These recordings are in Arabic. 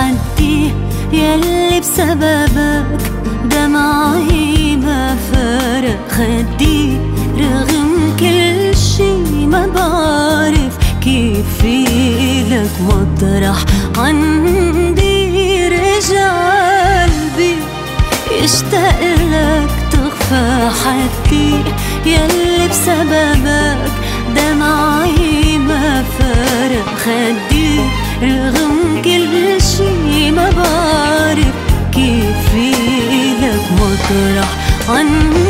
حدي يلي بسببك دمعي ما فارق خدي رغم كل شي ما بعرف كيف فيلك مطرح. عندي رجع قلبي يشتاق لك تخفى حدي. يلي بسببك دمعي ما فارق خدي رغم لك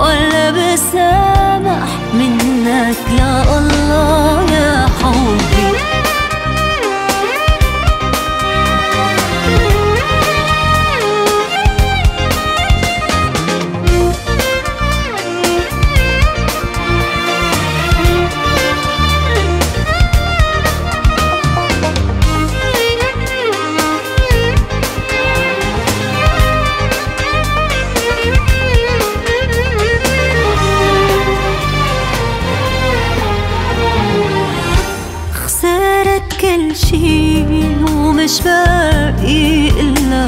ولا بسامح منك يا الله. شي ومش باقي إلا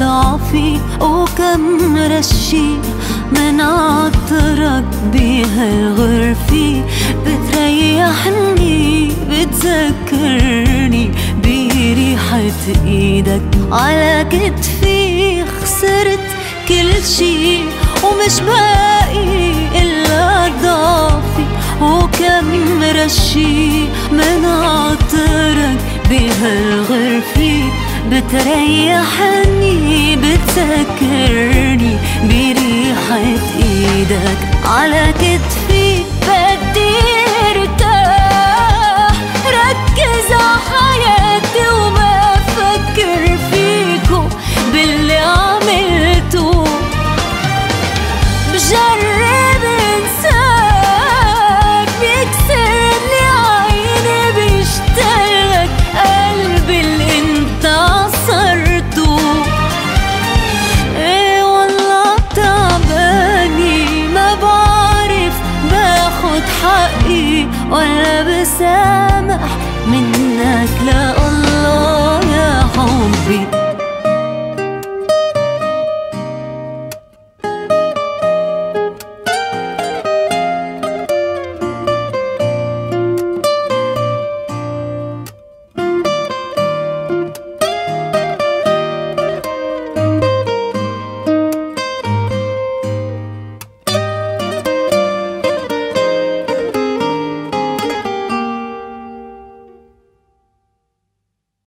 ضعفي. وكم رشي من عطرك بهالغرفة بتريحني بتذكرني بريحة إيدك. على كتفي خسرت كل شي ومش باقي إلا ضعفي. وكم رشي من عطرك بهالغرفة بتريحني بتذكرني بريحة إيدك. على كتفي ولا بسامح منك لا الله يا حبي